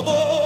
amor.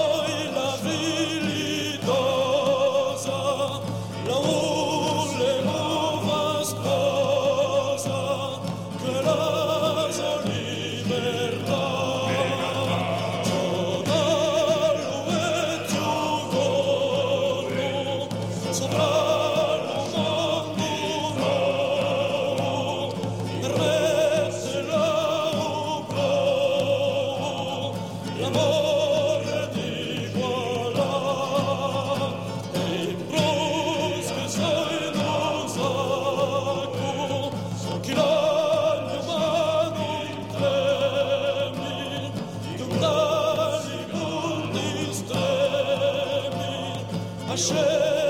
Hashem.